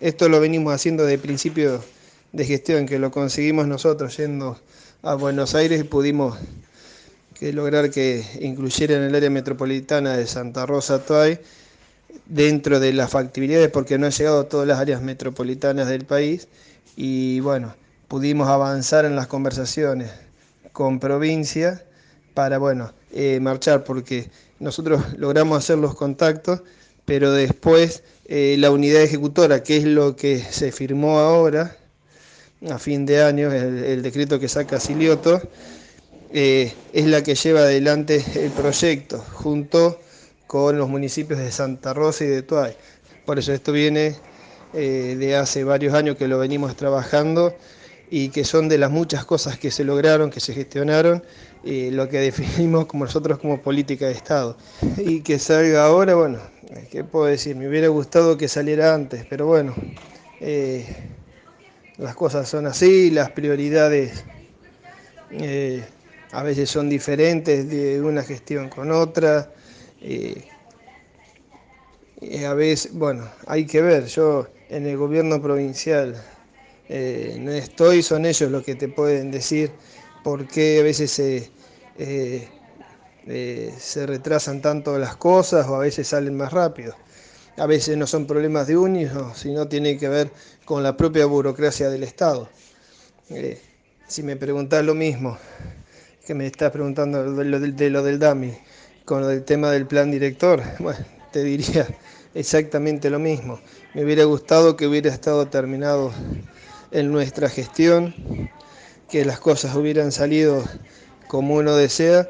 esto lo venimos haciendo de principio de gestión, que lo conseguimos nosotros yendo a Buenos Aires y pudimos lograr que incluyera en el área metropolitana de Santa Rosa Tuay dentro de las factibilidades porque no ha llegado a todas las áreas metropolitanas del país. Y bueno, pudimos avanzar en las conversaciones con provincia para bueno, eh, marchar porque nosotros logramos hacer los contactos, pero después eh, la unidad ejecutora, que es lo que se firmó ahora, a fin de año, el, decreto que saca Silioto, eh, es la que lleva adelante el proyecto, junto con los municipios de Santa Rosa y de Tuay. Por eso esto viene eh, de hace varios años que lo venimos trabajando y que son de las muchas cosas que se lograron, que se gestionaron, lo que definimos como nosotros como política de Estado. Y que salga ahora, bueno, ¿qué puedo decir? Me hubiera gustado que saliera antes, pero bueno, eh, las cosas son así, las prioridades eh, a veces son diferentes de una gestión con otra. Eh, a veces, bueno, hay que ver, yo en el gobierno provincial no estoy, son ellos los que te pueden decir por qué a veces se eh, se retrasan tanto las cosas o a veces salen más rápido. A veces no son problemas de uno, sino tiene que ver con la propia burocracia del Estado. Eh, si me preguntas lo mismo que me estás preguntando de lo, de lo del DAMI con el tema del plan director, bueno, te diría exactamente lo mismo. Me hubiera gustado que hubiera estado terminado en nuestra gestión, que las cosas hubieran salido como uno desea